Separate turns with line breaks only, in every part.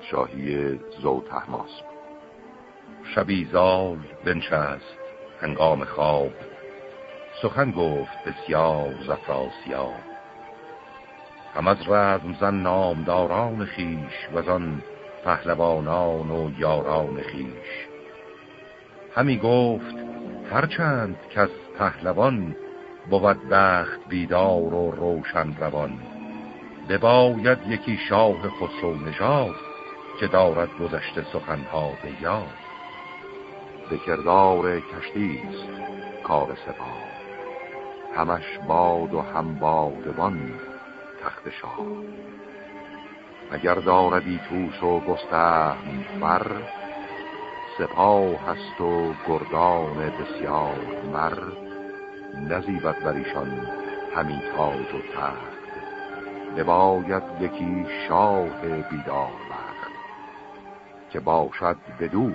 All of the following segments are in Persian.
پادشاهی زو تحماسب
شبی زال بنشست هنگام خواب. سخن گفت بسیار زفراسیاب. هم از رزم زن نامداران خیش و آن پهلوانان و یاران خیش. همی گفت هرچند کس پهلوان بود بخت بیدار و روشن روان بباید یکی شاه خسرو نژاد که دارد گذشته سخنها به یاد.
به کردار کشتی است کار سپاه. همش باد و هم بادبان تخت شاه. اگر داردی توس و گستهم فر سپاه هست و گردان بسیار مر. نزیبت بر ایشان همین تاج و تخت. بباید یکی شاه بیدار. که باشد بدو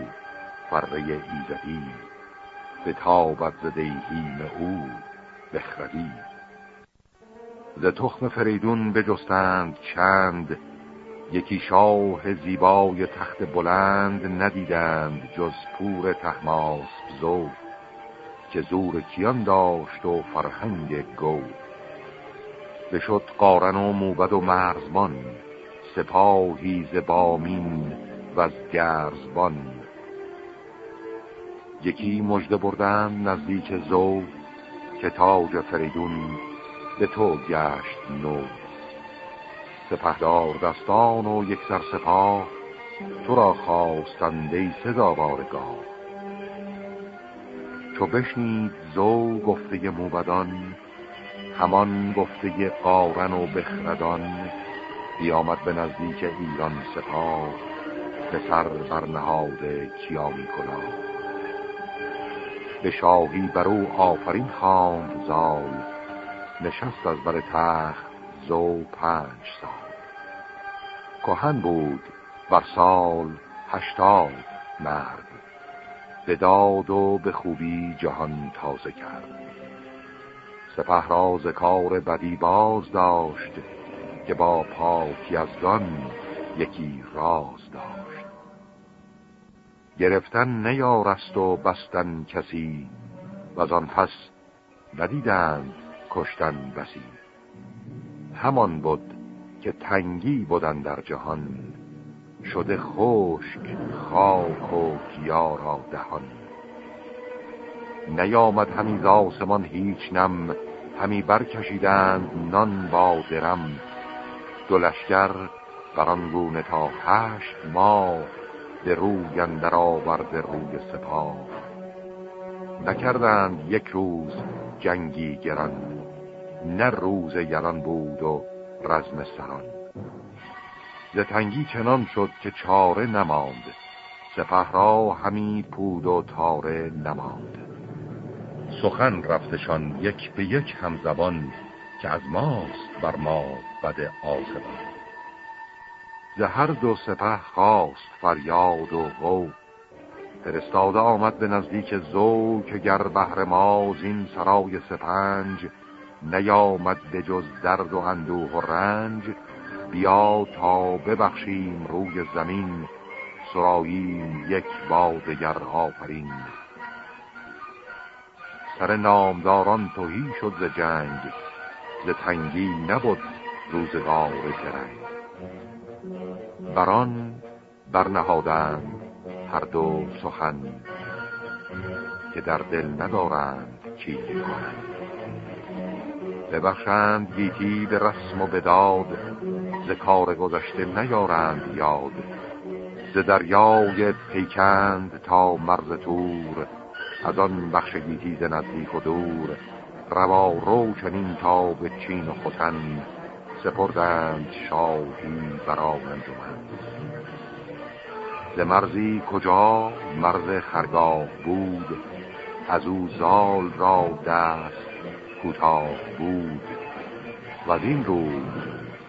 فره ایزدی به تابت زدهیم او بخردی. ز تخم فریدون بجستند چند یکی شاه زیبای تخت بلند ندیدند جز پور تحماس زو که زور کیان داشت و فرهنگ گو بشد قارن و موبد و مرزبان سپاهی زبامین و از گرزبان. یکی مژده بردن نزدیک زو که تاج فریدون به تو گشت نو. سپهدار دستان و یک سر سپاه تو را خواستند ای سزاوارگاه. چو بشنید زو گفته موبدان همان گفته قارن و بخردان بیامد به نزدیک ایران سپاه. سر برنهاد کیامی کلا به شاهی بر او آفرین خواند زال نشست از بر تخت زو پنج سال. کهن بود بر سال هشتاد مرد به داد و به خوبی جهان تازه کرد. سپه راز کار بدی باز داشت که با پاک یزدان یکی راز داشت. گرفتن نیارست و بستن کسی و آن پس ندیدند کشتن بسی. همان بود که تنگی بودن در جهان شده خشک خاک و گیا را دهان نیامد همی ز آسمان هیچ نم همی برکشیدند نان با درم. دو لشگر بران گونه تا هشت ماه به روی اندر آورد روی سپاه. نکردند یک روز جنگی گران. نه روز یلان بود و رزم سران. ز تنگی چنان شد که چاره نماند. سپه را همی پود و تاره نماند.
سخن رفتشان یک به یک همزبان که از ماست بر ما بد آسبان
هر دو سپه خواست فریاد و غو. فرستاده آمد به نزدیک زو که گر بهر ما زین سرای سپنج نیامد به جز درد و اندوه و رنج بیا تا ببخشیم روی زمین سراییم یک بادگر آفرین. سر نامداران توهی شد ز جنگ ز تنگی نبود روزگار درنگ بران برنهادند هر دو سخن که در دل ندارند چیزی کنند. ببخشند گیتی به رسم و بداد ز کار گذشته نیارند یاد. ز دریای پیکند تا مرز تور از آن بخش گیتی ز نزدیک و دور. روا رو چنین تا به چین و خوتن سپردند شاهی بران انجمن. ز مرزی کجا مرز خرگاه بود از او زال را دست کوتاه بود. و این روز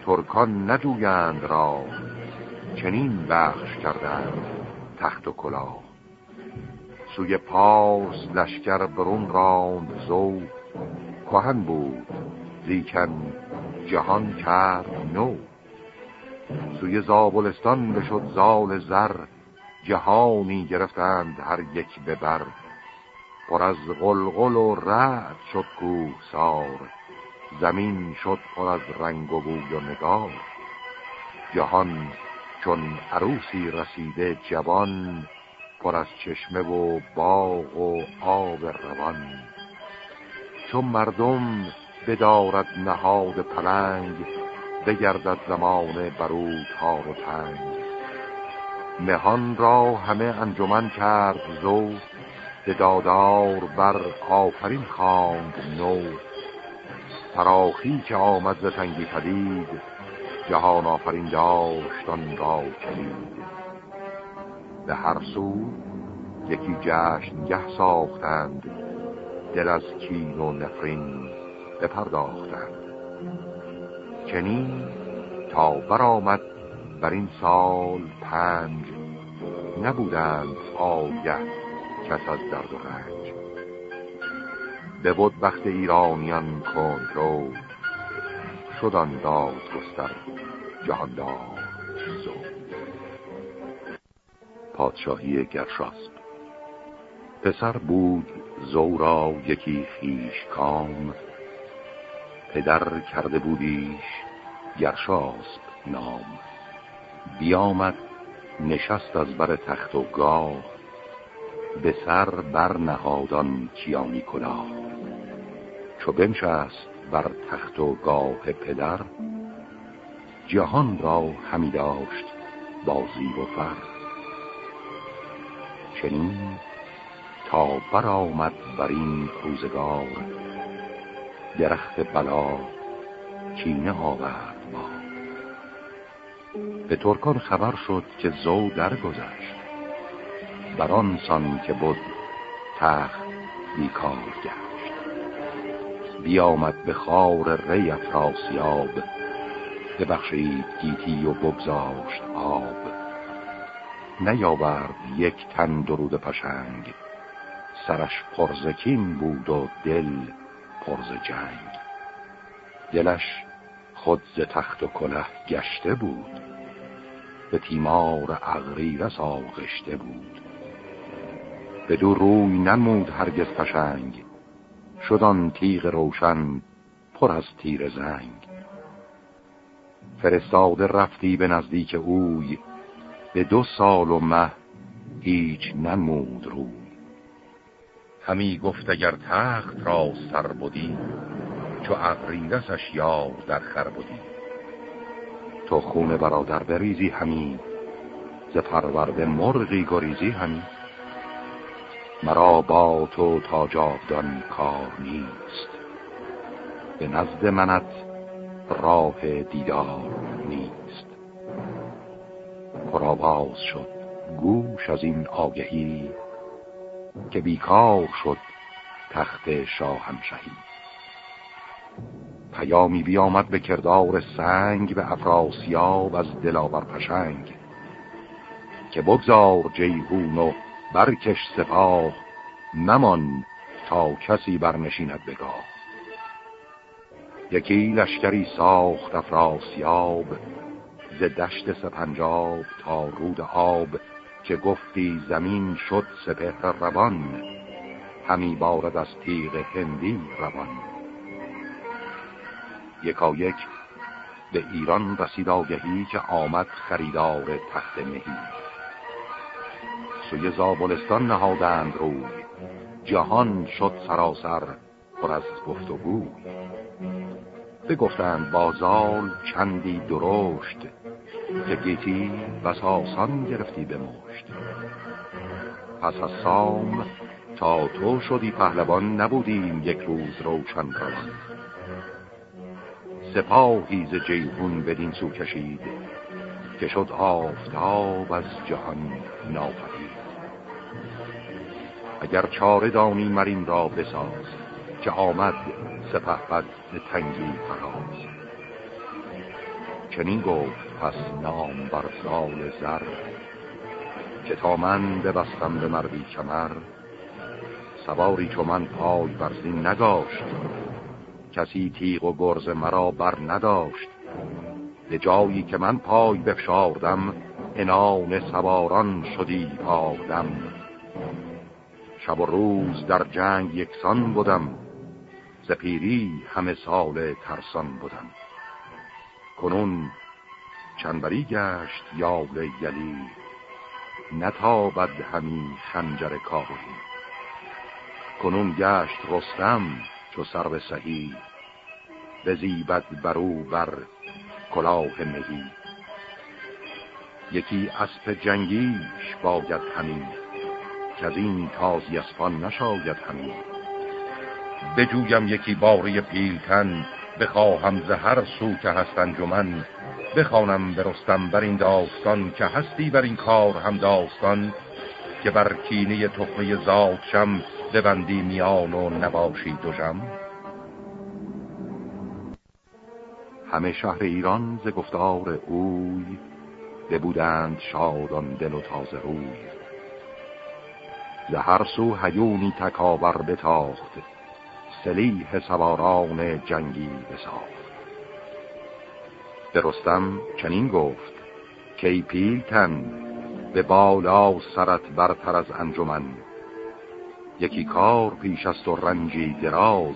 ترکان نجویند را چنین بخش کردند تخت و کلاه. سوی پارس لشکر برون راند زو کهن بود لیکن جهان کرد نو. سوی زابلستان بشد زال زر جهانی گرفتند هر یک ببر پر از غلغل و رعد شد کوه سار زمین شد پر از رنگ و بوی و نگار. جهان چون عروسی رسیده جوان پر از چشمه و باغ و آب روان. چون مردم بدارد نهاد پلنگ بگردد زمان برو تار و تنگ. مهان را همه انجمن کرد زو به دادار بر آفرین خواند نو. فراخی که آمد ز تنگی پدید جهان آفرین داشتان را کلید. به هر سو یکی جشنگه ساختند دل از کین و نفرین. بپرداختند. چنین تا برآمد بر این سال پنج نبودند آگه کس از درد و رنج. بود وقت ایرانیان کنترل شدان داد گستر جهاندار پادشاهی گرشاسب پسر بود زورا یکی خیش کام پدر کرده بودیش گرشاسب نام. بیامد نشست از بر تخت و گاه به سر بر نهادان کیانی کلاه. چو بنشست بر تخت و گاه پدر جهان را همی داشت بازی و فر. چنین تا برآمد بر این روزگار درخت بلا کینه آورد ما به ترکان خبر شد که زو درگذشت. بر آن سان که بود تخت بیکار گشت. بیامد به خار ری افراسیاب ببخشید گیتی و بگذاشت آب. نیاورد یک تن درود پشنگ سرش پرزکین بود و دل پرز جنگ. دلش خود ز تخت و کله گشته بود. به تیمار اغریرس آغشته بود. به دو روی نمود هرگز پشنگ. شدان تیغ روشن پر از تیر زنگ. فرستاده رفتی به نزدیک اوی. به دو سال و مه هیچ نمود روی. همی گفت اگر تخت را سر بودی چو اغریرسش یار در خر بودی تو خون برادر بریزی همی ز پرورده مرغی گریزی همی. مرا با تو تا جاودان کار نیست به نزد منت راه دیدار نیست. پرآواز شد گوش از این آگهی که بیکار شد تخت شاهنشهی پیامی بیامد به کردار سنگ به افراسیاب از دلاور پشنگ. که بگذار جیهون و برکش سپاه ممان تا کسی برنشیند بگاه یکی لشکری ساخت افراسیاب ز دشت سپنجاب تا رود آب که گفتی زمین شد سپهر روان همی بارد از تیغ هندی روان. یکا یک به ایران رسید آگهی که آمد خریدار تخت مهی. سوی زابلستان نهادند روی جهان شد سراسر پر از گفت و گوی بگفتند بازال چندی درشت که گیتی بس آسان گرفتی به مشت پس از سام تا تو شدی پهلوان نبودیم یک روز روشن روان. سپاهی ز جیهون بدین سو کشید که شد آفتاب از جهان ناپدید. اگر چاره دانی مرین را بساز که آمد سپه بد تنگی فراز. چنین گفت پس نام بر سال زر که تا من ببستم به مردی کمر سواری چو من پای برزین نداشت کسی تیغ و گرز مرا بر نداشت. به جایی که من پای بفشاردم انان سواران شدی آدم شب و روز در جنگ یکسان بودم زپیری همه سال ترسان بودم. کنون چنبری گشت یاول گلی نتابد همی خنجر کابلی. کنون گشت رستم چو سر سهی بزیبد برو بر کلاه مهی. یکی اسب جنگیش باید همین که از این تازی اسپان نشاید همین
بجویم یکی باری پیلتن بخواهم زهر سو که هست انجمن بخوانم برستم بر این داستان که هستی بر این کار هم داستان که بر کینه تخمه زاد شم ببندی میان و نباشی دوشم
همه شهر ایران ز گفتار اوی ببودند شادان دل و تازه روی. ز هر سو هیونی تکاور بتاخت سلیح سواران جنگی بساخت. به رستم چنین گفت کی پیلتن به بالا سرت برتر از انجمن. یکی کار پیش است و رنجی دراز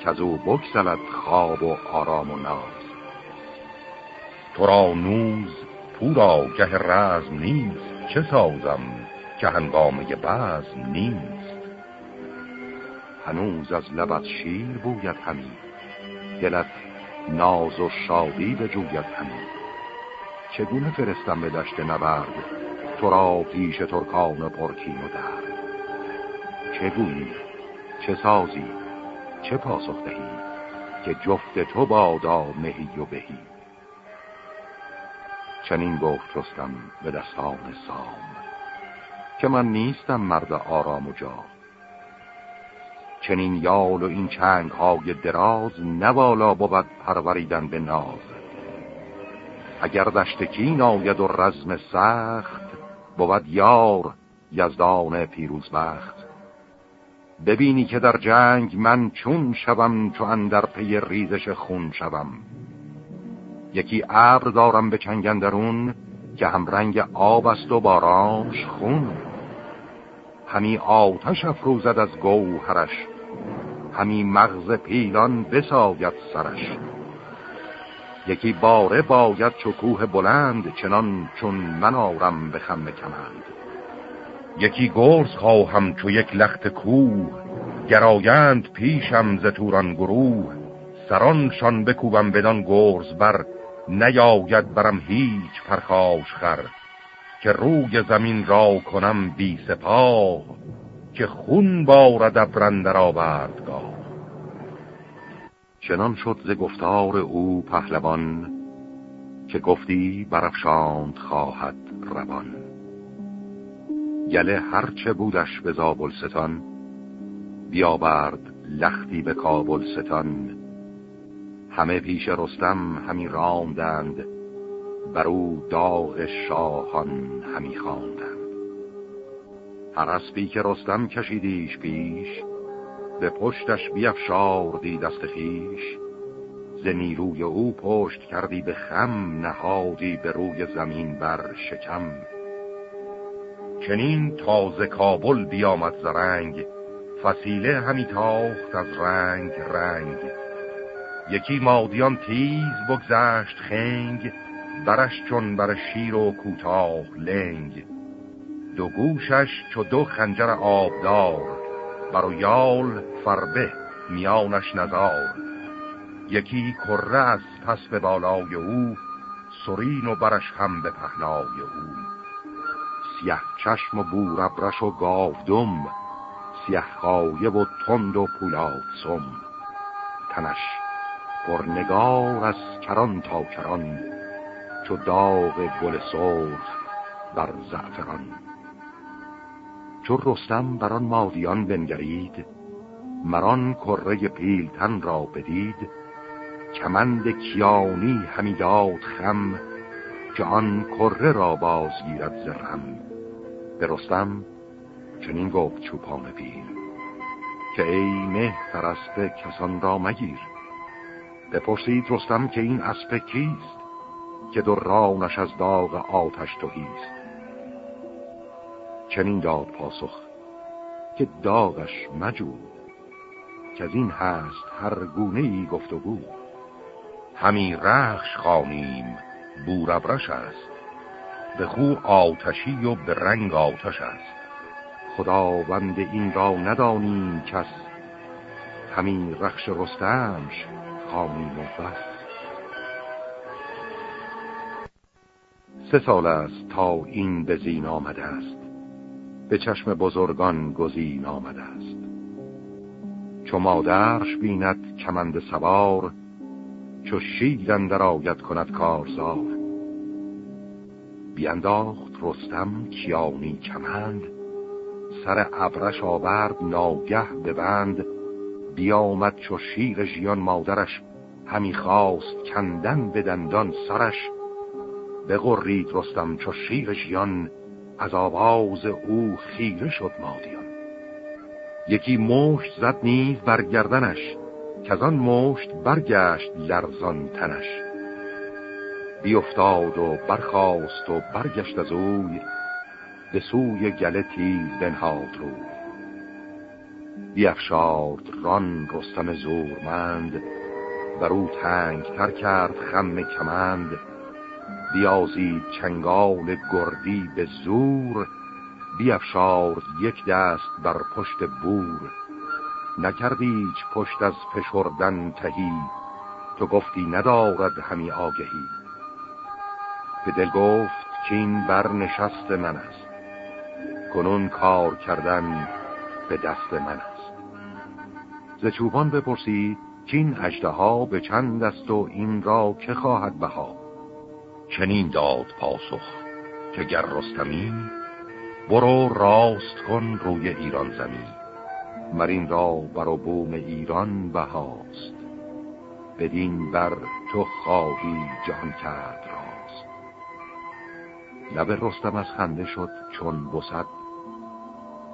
که از او بکسلت خواب و آرام و ناز.
تو را نوز پورا گه رزم نیست چه سازم؟ که هنگامه بزم نیست.
هنوز از لبت شیر بوید همی دلت ناز و شادی بجوید همی. چگونه فرستم به دشت نبرد؟ تو را پیش ترکان پرکین و درد. چه گویی؟ چه سازی؟ چه پاسخ دهی که جفت تو بادا مهی و بهی؟ چنین گفت رستم به دستان سام که من نیستم مرد آرام و جا چنین یال و این چنگ های دراز نوالا بود پروریدن به ناز. اگر دشتکی ناید و رزم سخت بود یار یزدان پیروز بخت ببینی که در جنگ من چون شوم چو اندر پی ریزش خون شوم. یکی ابر دارم به چنگندرون که هم رنگ آب است و بارانش خون. همی آتش افروزد از گوهرش. همی مغز پیلان بساید سرش. یکی باره باید چکوه بلند چنان چون من آرم به خم کمند.
یکی گرز خواهم چو یک لخت کوه گرایند پیشم ز توران گروه. سرانشان بکوبم بدان گرز بر نیاید برم هیچ پرخاش خر. که روی زمین را کنم بی سپاه که خون بارد ابرندر آوردگاه.
چنان شد ز گفتار او پهلوان که گفتی برفشاند خواهد روان. گله هرچه بودش به زابل ستان بیاورد لختی به کابل ستان همه پیش رستم همی راندند بر او داغ شاهان همی خواندند هر اسبی که رستم کشیدیش پیش به پشتش بیفشاردی دست خیش ز نیروی او پشت کردی به خم نهادی به روی زمین بر شکم.
چنین تازه کابل بیامد زرنگ فسیله همی تاخت از رنگ رنگ. یکی مادیان تیز بگذشت خنگ برش چون بر شیر و کوتاه لنگ. دو گوشش چو دو خنجر آبدار. بر یال فربه میانش نزار. یکی کره از پس به بالای او سرین و برش هم به پهنای او.
سیه چشم و بوربرش و گاودم سیه خایه و تند و پولاد سم. تنش نگار از کران تا کران چو داغ گل سرخ بر زعفران چو رستم بر آن مادیان بنگرید مران کره پیلتن را بدید کمند کیانی همی داد خم که آن کره را بازگیرد زرم به رستم چنین گفت چوپان پیر که ای مهتر اسب کسان را مگیر. بپرسید رستم که این اسب کیست؟ که دو رانش از داغ آتش توهیست چنین داد پاسخ که داغش مجو که از این هست هر گونه ای گفتگو
همی رخش خانیم بوربرش است. به خو آتشی و به رنگ آتش است.
خداوند این را ندانیم کس. همین رخش رستمش خانیم و بس. سه سال است تا این به زین آمده است. به چشم بزرگان گزین آمده است. چو مادرش بیند کمند سوار چو شیدن در آید کند کارزار. بینداخت رستم کیانی کمند سر ابرش آورد ناگه ببند بیامد چو شیر ژیان مادرش همی خواست کندن به دندان سرش. بغرید رستم چو شیر ژیان از آواز او خیره شد مادیان. یکی مشت زد نیز بر گردنش که آن مشت برگشت لرزان تنش. بیافتاد و برخاست و برگشت از اوی به سوی گله تیز بنهاد رو بیافشارد ران رستم زورمند بر او تنگ تر کرد خم کمند. بیازید چنگال گردی به زور بیافشارد یک دست بر پشت بور. نکردی پشت از فشردن تهی تو گفتی ندارد همی آگهی. به دل گفت که این بر نشست من است. کنون کار کردن به دست من است. ز چوبان بپرسید که این به چند است و این را که خواهد بها
چنین داد پاسخ که گر رستمی برو راست کن روی ایران زمین.
مرین را بر و بوم ایران بهاست. بدین بر تو خواهی جهان کرد راست. لب رستم از خنده شد چون بسد.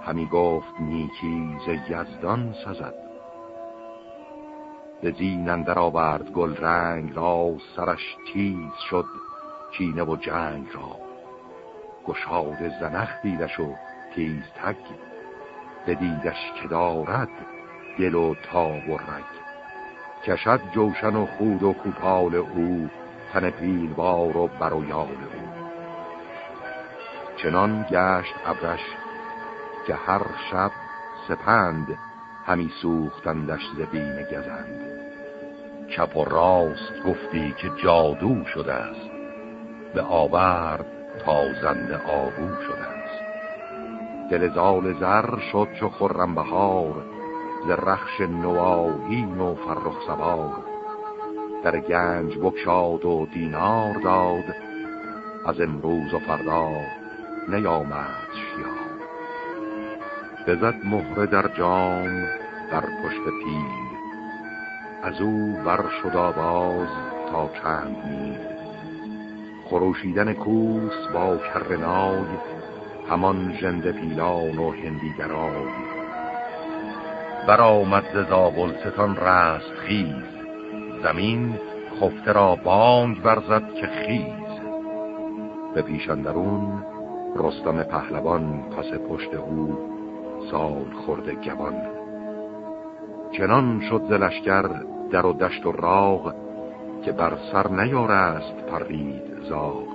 همی گفت نیکی ز یزدان سزد. به زین اندر آورد گل رنگ را سرش تیز شد. کینه و جنگ را. گشاد زنخ دیدش و تیز تک بدیدش که دارد دل و تاب و رگ. کشد جوشن و خود و کوپال او تن پیلوار و بر و او. چنان گشت ابرش که هر شب سپند همی سوختندش ز بیم گزند.
چپ و راست گفتی که جادو شده است. به آورد تا زنده آهو شده است.
دل زال زر شد چو خرم بهار ز رخش نواهین و فرخ سوار. در گنج بکشاد و دینار داد از امروز و فردا نیامد شیار. بزد مهره در جام در پشت پیل از او بر شد آواز تا چند میل. خروشیدن کوس با کرنای همان ژنده پیلان و هندی درای برآمد زابل ستان رست خیز زمین خفته را بانگ برزد که خیز. به پیشندرون رستم پهلوان پس پشت او سال خورده گوان. چنان شد ز لشکر در و دشت و راغ که بر سر نیارست پرید. زاغ.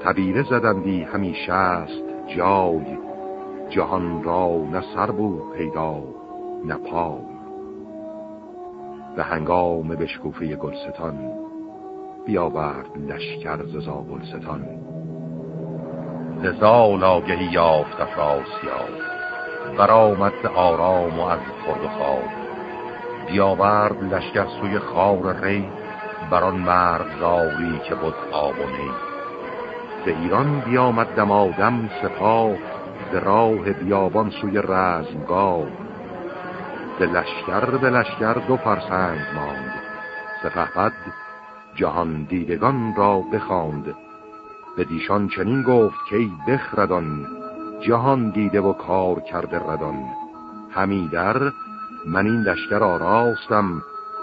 تبیره زدندی همیشه است جای. جهان را نه سر بود پیدا نه پای به هنگام بشکوفه گلستان بیاورد لشکر ز زابلستان
زال آگهی یافت افراسیاب برآمد آرام و از خورد و خواب. بیاورد لشکر سوی خار ری بران مرد که بود آب و نی به ایران بیامد دمادم سپاه به راه بیابان سوی رزمگاه. به لشکر به لشکر دو فرسنگ ماند سپهبد جهان دیدگان را بخواند. به دیشان چنین گفت که بخردان جهان دیده و کار کرده ردان. همی در من این لشکر آراستم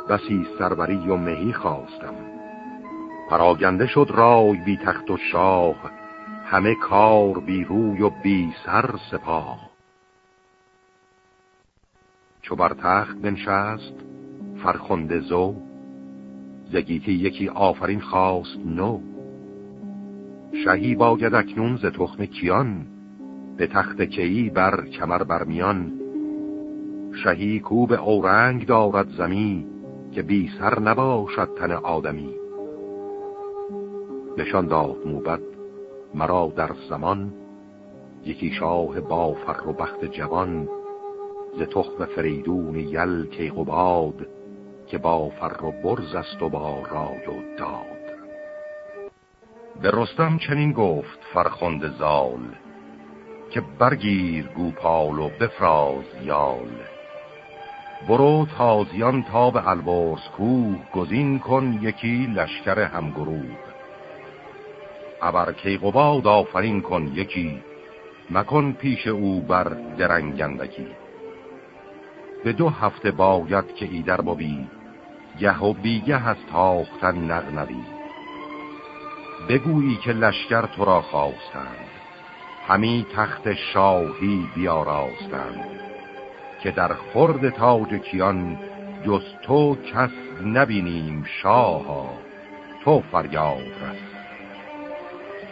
بسی سروری و مهی خواستم. پراگنده شد رای بی تخت و شاه همه کار بی روی و بی سر سپاه. چو بر تخت بنشست فرخنده زو زگیتی یکی آفرین خواست نو. شهی باید اکنون ز تخم کیان به تخت کیی بر کمر برمیان. شهی کوب اورنگ دارد زمی که بی سر نباشد تن آدمی. نشان داد موبت مرا در زمان یکی شاه با فر و بخت جوان ز تخم فریدون یل کیقوباد که با فر و برز است و با رای و داد. به رستم چنین گفت فرخند زال که برگیر گوپال و بفراز یال. برو تازیان تا به البرز کوه گزین کن یکی لشکر همگروه. ابر کیقوباد آفرین کن یکی مکن پیش او بر درنگندگی. به دو هفته باید که ایدر ببی گه و بیگه هست تاختن نغنوی. بگویی که لشکر تو را خواستند همی تخت شاهی بیاراستند. که در خورد تاج کیان جز تو کس نبینیم شاها. تو فریاد رست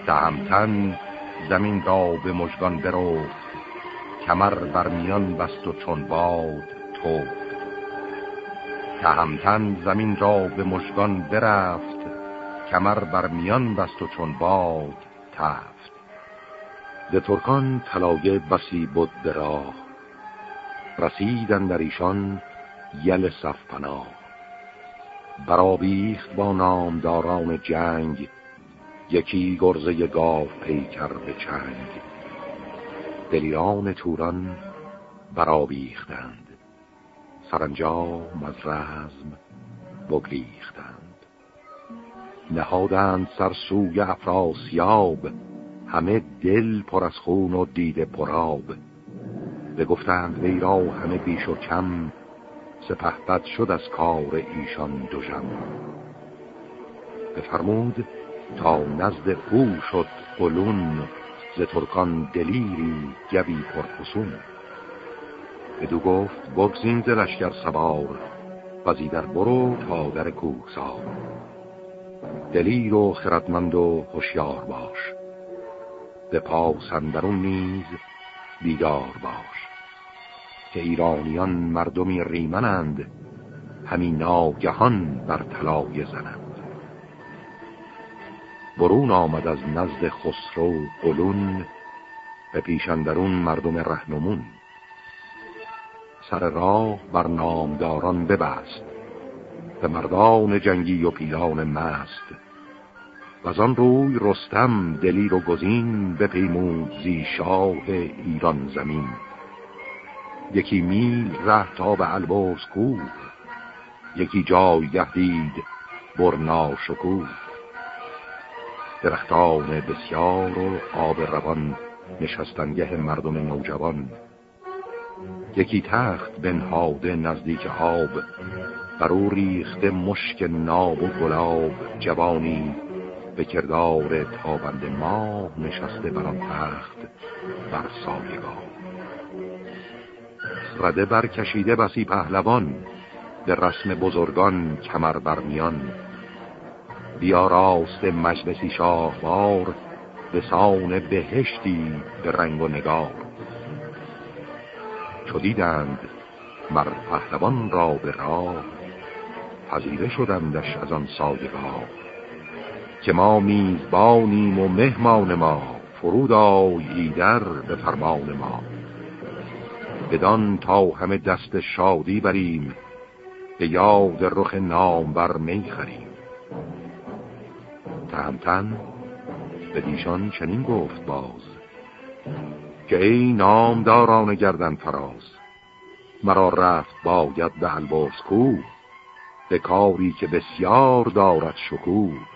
دهمتن زمین را به مژگان برفت کمر بر میان بست و چون باد توفت تهمتن زمین را به مژگان برفت کمر بر میان بست و چون باد تفت. ز ترکان طلایه بسی بود به راه. رسیدن در ایشان یل صف پناه برابیخت با نامداران جنگ یکی گرزه گاو پیکر به چنگ. دلیران توران برابیختند سرانجام از رزم بگریختند. نهادند سر سوی افراسیاب همه دل پر از خون و دیده پراب بگفتند وی را همه بیش و کم سپهبد شد از کار ایشان دوژم بفرمود تا نزد او شد قلون ز ترکان دلیری گوی پرخسون بدو گفت بگزین ز لشکر سوار وزیدر برو تا در کوهسار. دلیر و خردمند و هوشیار باش به پاسندرون نیز بیدار باش. که ایرانیان مردمی ریمنند همین ناگهان بر طلای زنند. برون آمد از نزد خسرو قلون به پیشندرون مردم رهنمون. سر راه بر نامداران ببست به مردان جنگی و پیلان مست. و آن روی رستم دلیر و گزین بپیمود زی شاه ایران زمین. یکی میل ره تا به البرز کوه یکی جایگه دید برنا شکوه درختان بسیار و آب روان نشستنگه مردم نوجوان. یکی تخت بنهاده نزدیک آب بر او ریخته مشک ناب و گلاب جوانی. به کردار تابند ماه نشسته بر آن تخت بر سایگاه رده برکشیده بسی پهلوان به رسم بزرگان کمر برمیان بیا راست مجلسی شاهوار به سان بهشتی به رنگ و نگار. چو دیدند مر پهلوان را به راه پذیره شدندش از آن سایگاه که ما میزبانیم و مهمان ما فرود آی در به فرمان ما. بدان تا همه دست شادی بریم به یاد رخ نامور می‌خریم تهمتن به دیشان چنین گفت باز که ای نامداران گردن فراز مرا رفت باید به البرز کو به کاری که بسیار دارد شکوه.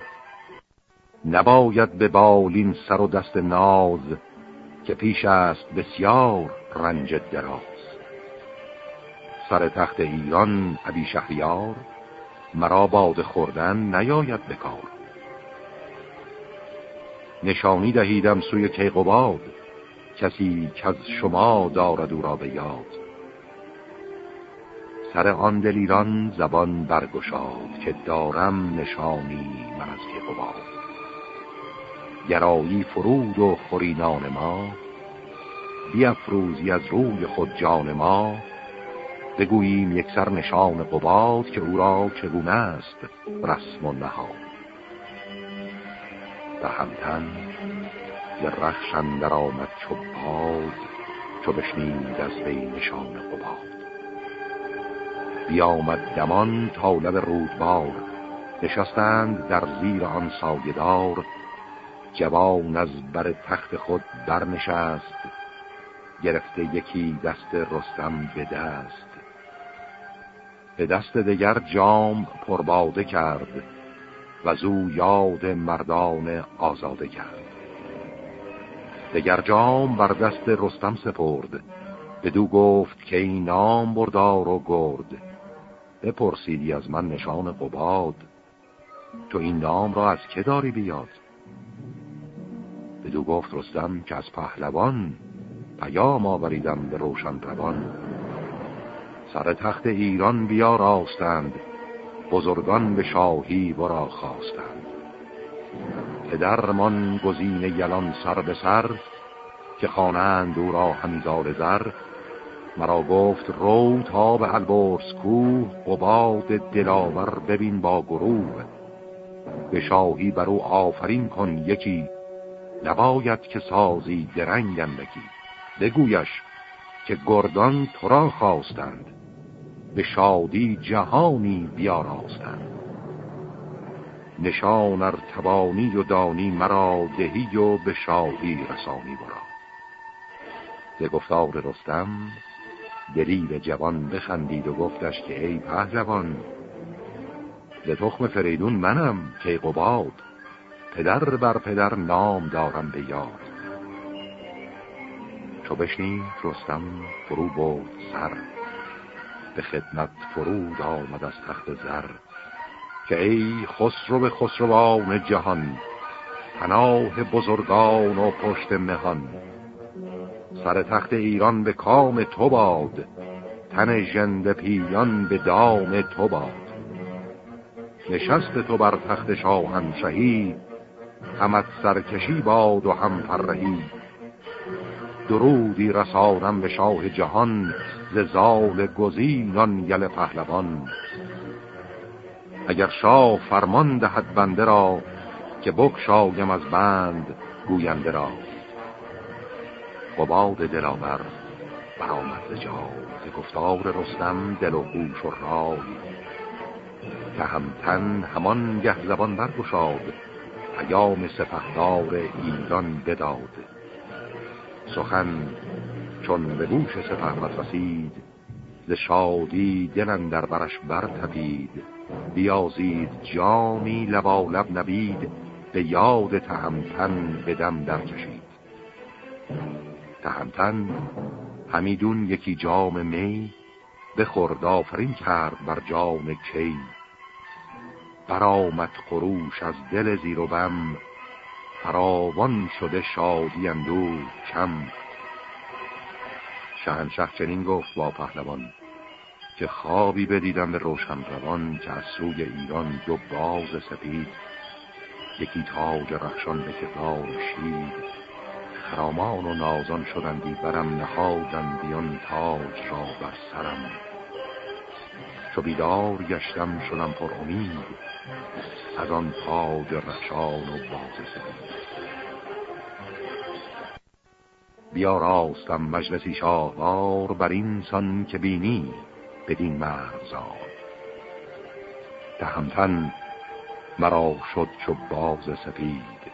نباید به بالین سر و دست ناز که پیش است بسیار رنج دراز. سر تخت ایران ابی شهریار مرا باد خوردن نیاید بکار
نشانی دهیدم سوی کیقوباد کسی که از شما دارد او را به یاد. سر آن دلیران زبان برگشاد که دارم نشانی من از کیقوباد گرایی فرود و خورینان ما بیافروزی از روی خود جان ما. بگوییم یک سر نشان قباد که او را چگونه است رسم و نهاد. همتن ز رخشن در آمد چو باد چو بشنید از وی نشان قباد. بیامد دمان تا لب رودبار نشستند در زیر آن سایدار جوان از بر تخت خود برنشست گرفته یکی دست رستم به دست. به دست دگر جام پرباده کرد و زو یاد مردان آزاده کرد. دگر جام بر دست رستم سپرد بدو گفت که این نام بردار و گرد. بپرسیدی از من نشان قباد تو این نام را از که داری بیاد؟ بدو گفت رستم که از پهلوان پیام آوریدم به روشن روان سر تخت ایران بیا راستند بزرگان به شاهی ورا خواستند. پدرمان گزین یلان سر به سر که خوانند او را همیزار زر مرا گفت رو تا به البرز کوه قباد دلاور ببین با گروه. به شاهی بر او آفرین کن یکی نباید که سازی درنگ اندکی. بگویش که گردان تو را خواستند. به شادی جهانی بیاراستند. نشان ارتبانی و دانی مرا دهی و به شادی رسانی برا. به گفتار رستم دلیر جوان بخندید و گفتش که ای پهلوان به تخم فریدون منم که قباد. پدر بر پدر نام دارم به یاد چو بشنید رستم فرو برد سر به خدمت فرود آمد از تخت زر. که ای خسرو به خسروان جهان پناه بزرگان و پشت مهان. سر تخت ایران به کام تو باد تن ژنده پیان به دام تو باد. نشست تو بر تخت شاهنشهی همت سرکشی باد و هم فرهی. درودی رسانم به شاه جهان ز زال گزینان یل پهلوان. اگر شاه فرمان دهد بنده را که بکشایم از بند گوینده را. قباد دلاور برآمد ز جای گفتار رستم دل و گوش و رای. تهمتن همان گه زبان برگشاد پیام سپهدار ایران بداد. سخن چون به گوش سپهبد رسید ز شادی دلن در برش برتپید. بیازید جامی لبالب نبید به یاد تهمتن به دم در کشید تهمتن همیدون یکی جام می به خردافرین کرد بر جام کی. برآمد خروش از دل زیر و بم. فراوان شده شادی اندو کم شهنشه چنین گفت با پهلوان که خوابی بدیدم به روشن روان که از سوی ایران دو باز سپید یکی تاج رخشان به کتار شید خرامان و نازان شدندی برم نهادندیان تاج را بر سرم. چو بیدار گشتم شدم پر امید از آن تاج رخشان و باز سپید بیا راستم مجلسی شاهوار بر این سان که بینی بدین مرزار تهمتن مرا شد چو باز سپید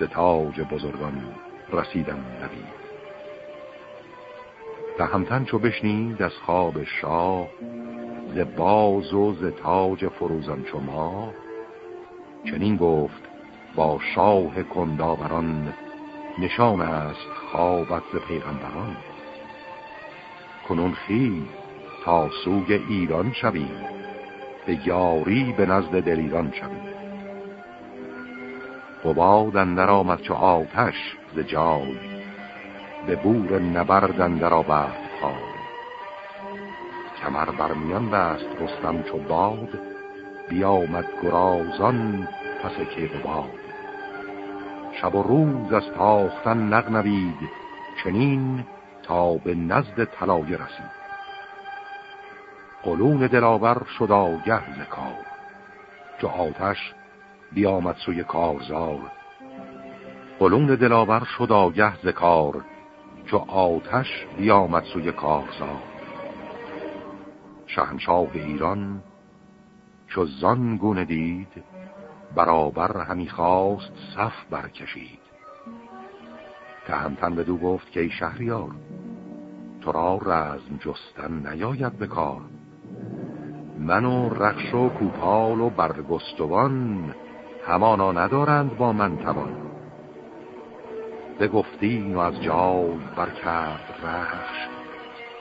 ز تاج بزرگان رسیدم نبید تهمتن چو بشنید از خواب شاه ز باز و ز تاج فروزان چو ما؟ چنین گفت با شاه کنداوران نشان است خوابت ز پیغمبران. کنون خیل تا سوگ ایران شویم به یاری به نزد دلیران شویم قباد اندر آمد چو آتش ز جای به بور نبرد اندر آورد کمر برمیان بست رستم چو باد بیامد گرازان پس که باد. شب و روز از تاختن نغنوید چنین تا به نزد طلایه رسید. قلون دلاور شد آگه ز کار. چو آتش بیامد سوی کارزار. قلون دلاور شد آگه ز کار. چو آتش بیامد سوی کارزار. شهنشاه ایران چو زان گونه دید برابر همی خواست صف برکشید. تهمتن بدو گفت که ای شهریار تو را رزم جستن نیاید به کار. من و رخش و کوپال و برگستوان همانا ندارند با من توان. گفتین و از جای برکرد رخش.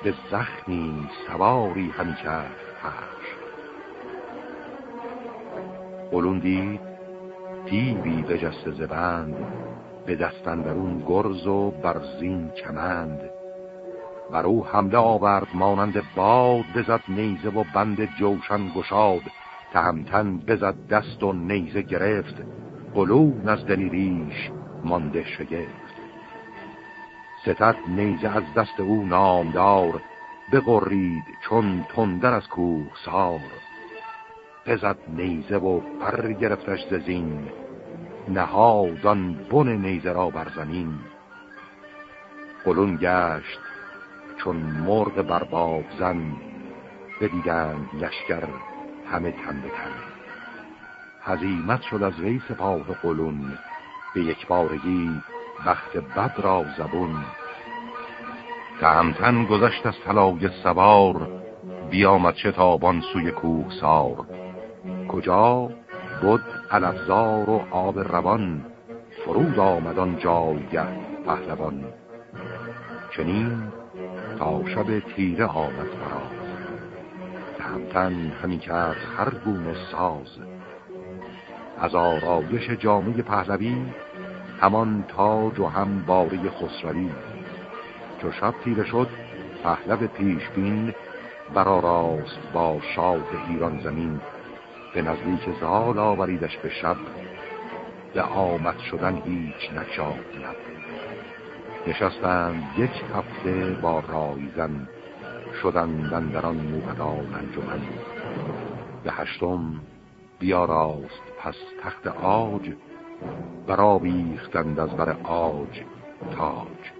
به زخمی سواری همی کرد پخش قلون دید تیبی بجست زبند به دستن درون گرز و برزین کمند. بر او حمله آورد مانند باد بزد نیزه و بند جوشن گشاد. تهمتن بزد دست و نیزه گرفت. قلون از دلیریش مانده شگفت. ستت نیزه از دست او نامدار بقرید چون تندر از کوه سار. بزد نیزه و پر گرفتش زین نهادان بن نیزه را بر زمین. قلون گشت چون مرغ بر زن بدیدند لشکر همه تن به هزیمت شد از وی سپاه قلون به یک بارگی وقت بد را زبون. تهمتن گذشت از طلای سوار بیامد شتابان سوی کوه سار کجا بود علفزار و آب روان فرود آمدان جایگه پهلوان. چنین تا شب تیره آمد فراز تهمتن همی کرد هر گونه ساز. از آرایش جامعه پهلوی همان تاج و هم باری خسروی. چو شب تیره شد پهلو پیشبین برا راست با شاه ایران زمین. به نزدیک زال آوریدش به شب به آمد شدن هیچ نکشاد لب نشستند یک هفته با رایزن شدند در آن موبدان انجمن. به هشتم بیاراست پس تخت آج برابیختند از بر آج تاج.